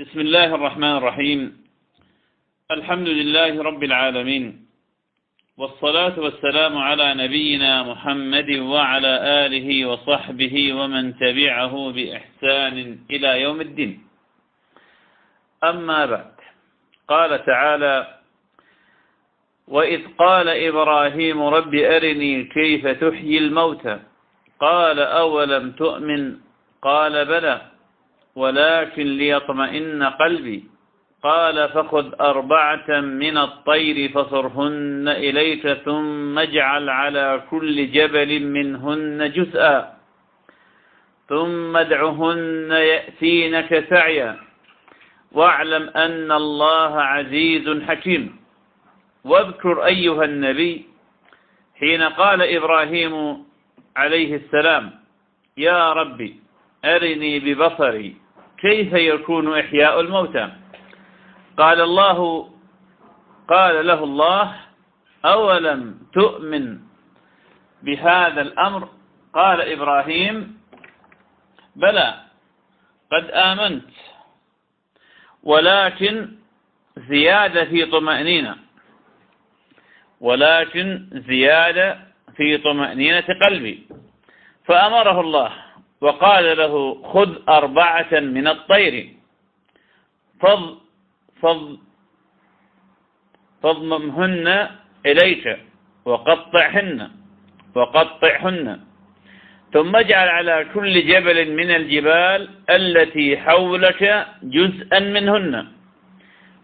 بسم الله الرحمن الرحيم. الحمد لله رب العالمين. والصلاة والسلام على نبينا محمد وعلى آله وصحبه ومن تبعه بإحسان إلى يوم الدين. أما بعد قال تعالى وإذ قال إبراهيم رب أرني كيف تحيي الموتى؟ قال أولم تؤمن؟ قال بلى. ولكن ليطمئن قلبي. قال فخذ أربعة من الطير فصرهن إليك ثم اجعل على كل جبل منهن جزءا. ثم ادعهن يأتينك سعيا. واعلم أن الله عزيز حكيم. واذكر أيها النبي حين قال إبراهيم عليه السلام يا ربي أرني ببصري كيف يكون إحياء الموتى؟ قال الله قال له الله أولم تؤمن بهذا الأمر؟ قال إبراهيم بلى قد آمنت ولكن زيادة في طمأنينة. ولكن زيادة في طمأنينة قلبي. فأمره الله. وقال له خذ أربعة من الطير. فض فض فاضممهن إليك وقطعهن وقطعهن. ثم اجعل على كل جبل من الجبال التي حولك جزءا منهن.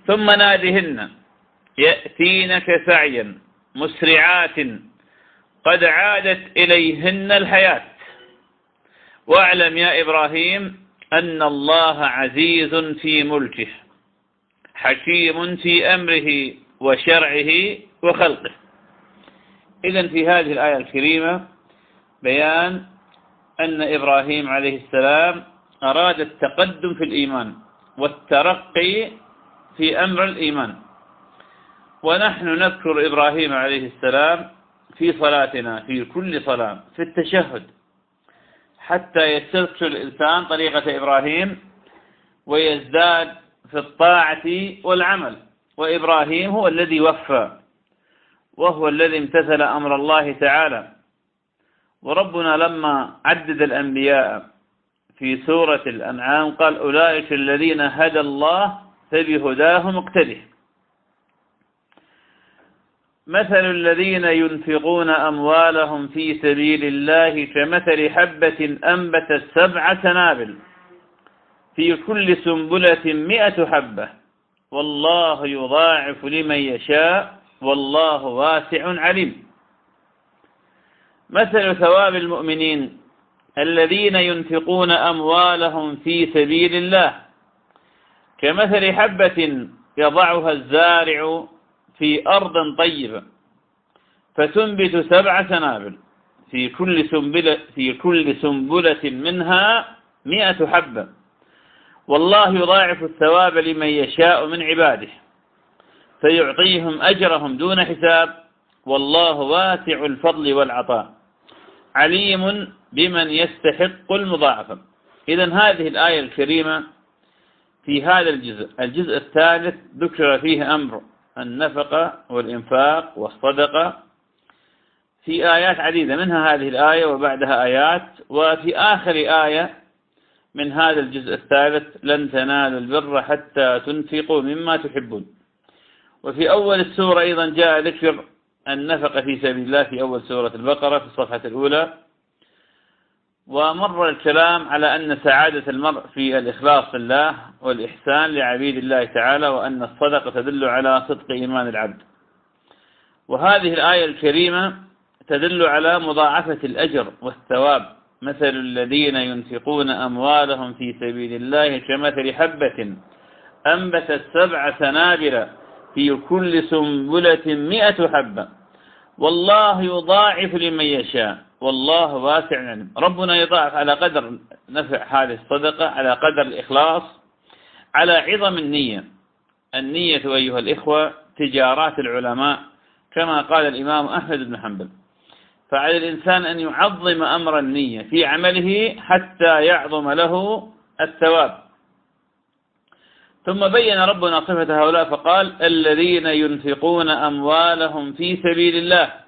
ثم نادهن يأتينك سعيا مسرعات قد عادت إليهن الحياة. واعلم يا إبراهيم أن الله عزيز في ملكه حكيم في أمره وشرعه وخلقه. إذا في هذه الآية الكريمة بيان أن إبراهيم عليه السلام أراد التقدم في الإيمان والترقي في أمر الإيمان. ونحن نذكر إبراهيم عليه السلام في صلاتنا في كل صلاة في التشهد حتى يستذكر الإنسان طريقة إبراهيم ويزداد في الطاعة والعمل. وإبراهيم هو الذي وفى وهو الذي امتثل أمر الله تعالى. وربنا لما عدد الأنبياء في سورة الأنعام قال أولئك الذين هدى الله فبهداه مقتده مثل الذين ينفقون أموالهم في سبيل الله كمثل حبة أنبتت سبع سنابل في كل سنبلة مئة حبة. والله يضاعف لمن يشاء والله واسع عليم. مثل ثواب المؤمنين الذين ينفقون أموالهم في سبيل الله. كمثل حبة يضعها الزارع في أرض طيبة فتنبت سبع سنابل في كل سنبلة, في كل سنبلة منها مئة حبة. والله يضاعف الثواب لمن يشاء من عباده فيعطيهم أجرهم دون حساب والله واسع الفضل والعطاء عليم بمن يستحق المضاعفة. إذا هذه الآية الكريمة في هذا الجزء الجزء الثالث ذكر فيه أمر. النفقة والإنفاق والصدقة. في آيات عديدة منها هذه الآية وبعدها آيات وفي آخر آية من هذا الجزء الثالث لن تنالوا البر حتى تنفقوا مما تحبون وفي أول السورة أيضا جاء ذكر النفقة في سبيل الله في أول سورة البقرة في الصفحة الأولى. ومر الكلام على أن سعادة المرء في الإخلاص لله والإحسان لعبيد الله تعالى وأن الصدقة تدل على صدق إيمان العبد. وهذه الآية الكريمة تدل على مضاعفة الأجر والثواب. مثل الذين ينفقون أموالهم في سبيل الله كمثل حبة أنبتت سبع سنابل في كل سنبلة مئة حبة. والله يضاعف لمن يشاء. والله واسع علم. ربنا يضاعف على قدر نفع هذه الصدقة على قدر الإخلاص على عظم النية. النية أيها الإخوة تجارات العلماء كما قال الإمام أحمد بن حنبل. فعلى الإنسان أن يعظم أمر النية في عمله حتى يعظم له الثواب. ثم بين ربنا صفة هؤلاء فقال الذين ينفقون أموالهم في سبيل الله.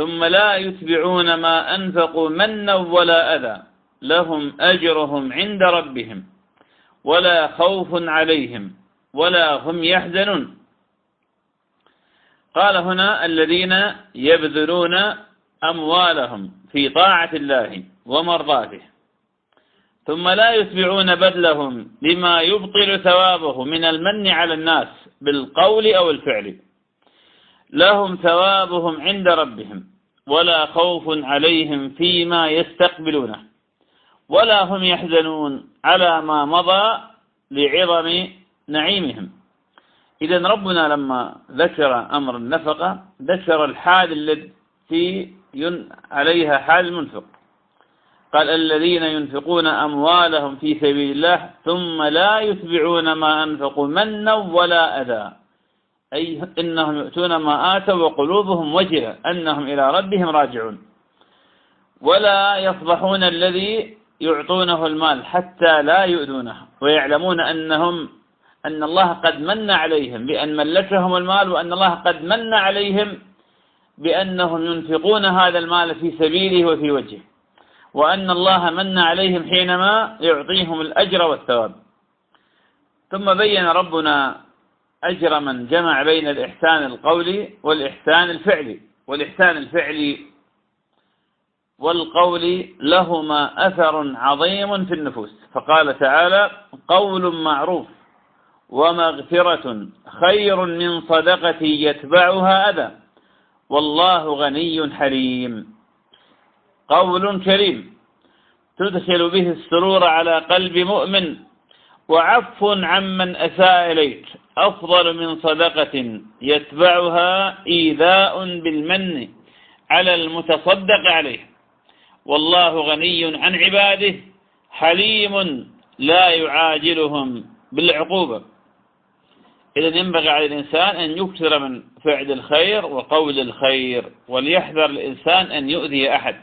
ثم لا يتبعون ما أنفقوا منا ولا أذى. لهم أجرهم عند ربهم ولا خوف عليهم ولا هم يحزنون. قال هنا الذين يبذلون أموالهم في طاعة الله ومرضاته ثم لا يتبعون بذلهم بما يبطل ثوابه من المن على الناس بالقول أو الفعل. لهم ثوابهم عند ربهم ولا خوف عليهم فيما يستقبلونه ولا هم يحزنون على ما مضى لعظم نعيمهم. إذا ربنا لما ذكر أمر النفقة ذكر الحال التي عليها حال المنفق. قال الذين ينفقون أموالهم في سبيل الله ثم لا يتبعون ما أنفقوا منا ولا أذى. أي إنهم يؤتون ما آتوا وقلوبهم وجلة أنهم إلى ربهم راجعون. ولا يصبحون الذي يعطونه المال حتى لا يؤذونه ويعلمون أنهم أن الله قد من عليهم بأن ملكهم المال وأن الله قد من عليهم بأنهم ينفقون هذا المال في سبيله وفي وجهه وأن الله من عليهم حينما يعطيهم الأجر والثواب. ثم بين ربنا أجر من جمع بين الإحسان القولي والإحسان الفعلي. والإحسان الفعلي والقول لهما أثر عظيم في النفوس. فقال تعالى قول معروف ومغفرة خير من صدقة يتبعها أذى. والله غني حليم. قول كريم. تدخل به السرور على قلب مؤمن. وعف عمن أساء إليك. أفضل من صدقة يتبعها إيذاء بالمن على المتصدق عليه. والله غني عن عباده حليم لا يعاجلهم بالعقوبة. إذا ينبغي على الإنسان أن يكثر من فعل الخير وقول الخير وليحذر الإنسان أن يؤذي أحد.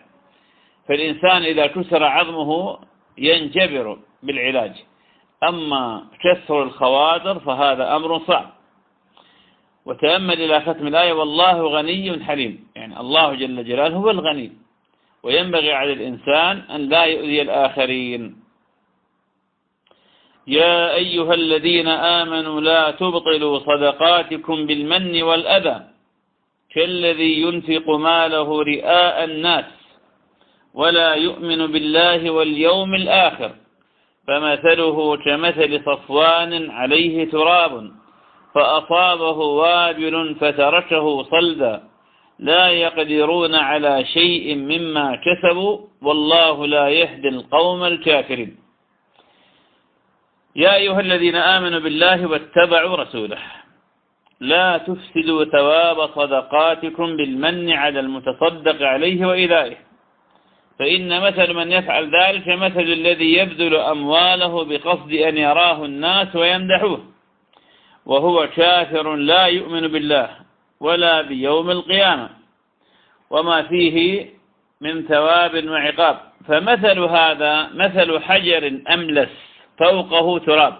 فالإنسان إذا كسر عظمه ينجبر بالعلاج. أما كسر الخواطر فهذا أمر صعب. وتأمل إلى ختم الآية والله غني حليم. يعني الله جل جلاله هو الغني. وينبغي على الإنسان أن لا يؤذي الآخرين. يا أيها الذين آمنوا لا تبطلوا صدقاتكم بالمن والأذى. كالذي ينفق ماله رئاء الناس. ولا يؤمن بالله واليوم الآخر. فمثله كمثل صفوان عليه تراب فأصابه وابل فتركه صلدا. لا يقدرون على شيء مما كسبوا والله لا يهدي القوم الكافرين. يا أيها الذين آمنوا بالله واتبعوا رسوله لا تفسدوا ثواب صدقاتكم بالمن على المتصدق عليه وإذائه فإن مثل من يفعل ذلك مثل الذي يبذل أمواله بقصد أن يراه الناس ويمدحوه وهو كافر لا يؤمن بالله ولا بيوم القيامة وما فيه من ثواب وعقاب. فمثل هذا مثل حجر أملس فوقه تراب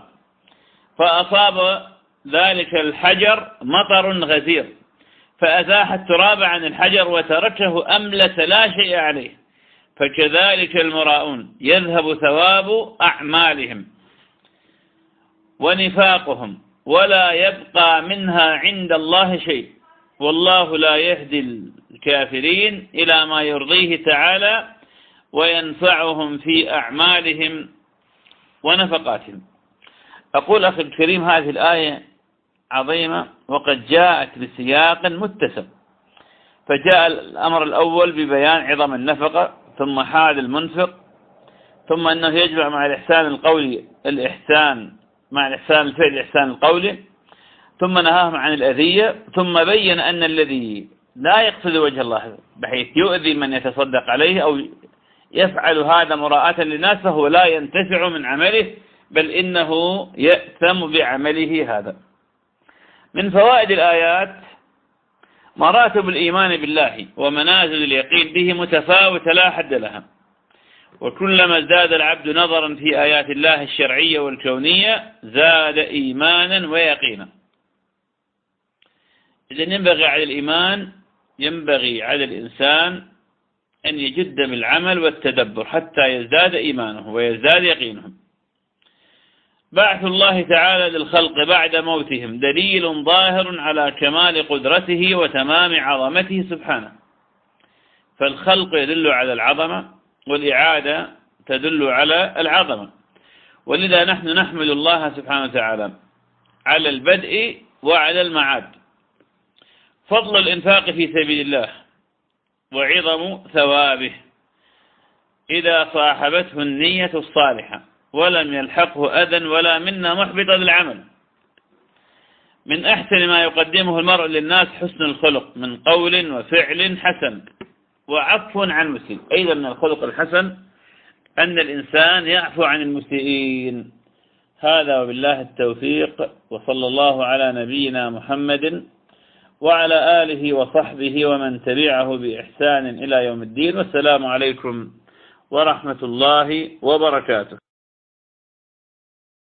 فأصاب ذلك الحجر مطر غزير فأزاح التراب عن الحجر وتركه أملس لا شيء عليه. فكذلك المراؤون يذهب ثواب أعمالهم ونفاقهم ولا يبقى منها عند الله شيء والله لا يهدي الكافرين إلى ما يرضيه تعالى وينفعهم في أعمالهم ونفقاتهم. أقول أخي الكريم هذه الآية عظيمة وقد جاءت بسياق متسم فجاء الأمر الأول ببيان عظم النفقة ثم حال المنفق ثم أنه يجمع مع الإحسان القولي الإحسان مع الإحسان الفعل الإحسان القولي ثم نهاهم عن الأذية ثم بين أن الذي لا يقصد وجه الله بحيث يؤذي من يتصدق عليه أو يفعل هذا مراءة للناس فهو لا ينتفع من عمله بل إنه يأثم بعمله هذا. من فوائد الآيات مراتب الإيمان بالله ومنازل اليقين به متفاوتة لا حد لها. وكلما ازداد العبد نظرا في آيات الله الشرعية والكونية زاد إيمانا ويقينا. إذا ينبغي على الإيمان ينبغي على الإنسان أن يجد بالعمل والتدبر حتى يزداد إيمانه ويزداد يقينه. بعث الله تعالى للخلق بعد موتهم دليل ظاهر على كمال قدرته وتمام عظمته سبحانه. فالخلق يدل على العظمة والإعادة تدل على العظمة. ولذا نحن نحمد الله سبحانه وتعالى على البدء وعلى المعاد. فضل الإنفاق في سبيل الله وعظم ثوابه إذا صاحبته النية الصالحة. ولم يلحقه أذى ولا منا محبط للعمل. من أحسن ما يقدمه المرء للناس حسن الخلق من قول وفعل حسن. وعفو عن مسيء أيضا من الخلق الحسن أن الإنسان يعفو عن المسيئين. هذا وبالله التوفيق. وصلى الله على نبينا محمد وعلى آله وصحبه ومن تبعه بإحسان إلى يوم الدين. والسلام عليكم ورحمة الله وبركاته.